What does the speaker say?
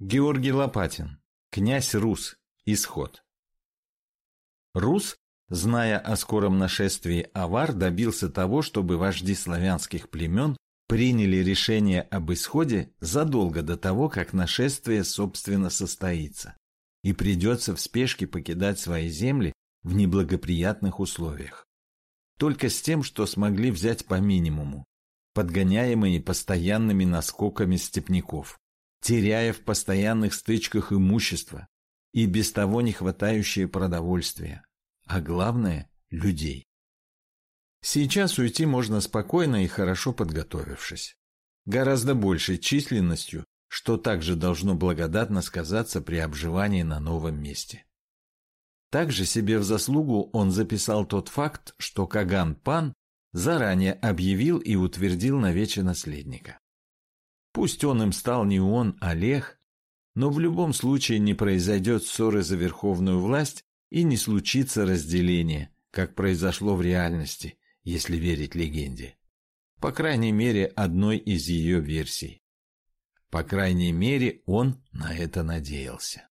Георгий Лопатин. Князь Рус. Исход. Рус, зная о скором нашествии авар, добился того, чтобы вожди славянских племен приняли решение об исходе задолго до того, как нашествие собственно состоится, и придется в спешке покидать свои земли в неблагоприятных условиях. Только с тем, что смогли взять по минимуму, подгоняемые постоянными наскоками степняков теряя в постоянных стычках имущество и без того не хватающее продовольствия, а главное – людей. Сейчас уйти можно спокойно и хорошо подготовившись. Гораздо большей численностью, что также должно благодатно сказаться при обживании на новом месте. Также себе в заслугу он записал тот факт, что Каган-пан заранее объявил и утвердил на вече наследника. Пусть он им стал не он, а Лех, но в любом случае не произойдет ссоры за верховную власть и не случится разделение, как произошло в реальности, если верить легенде. По крайней мере, одной из ее версий. По крайней мере, он на это надеялся.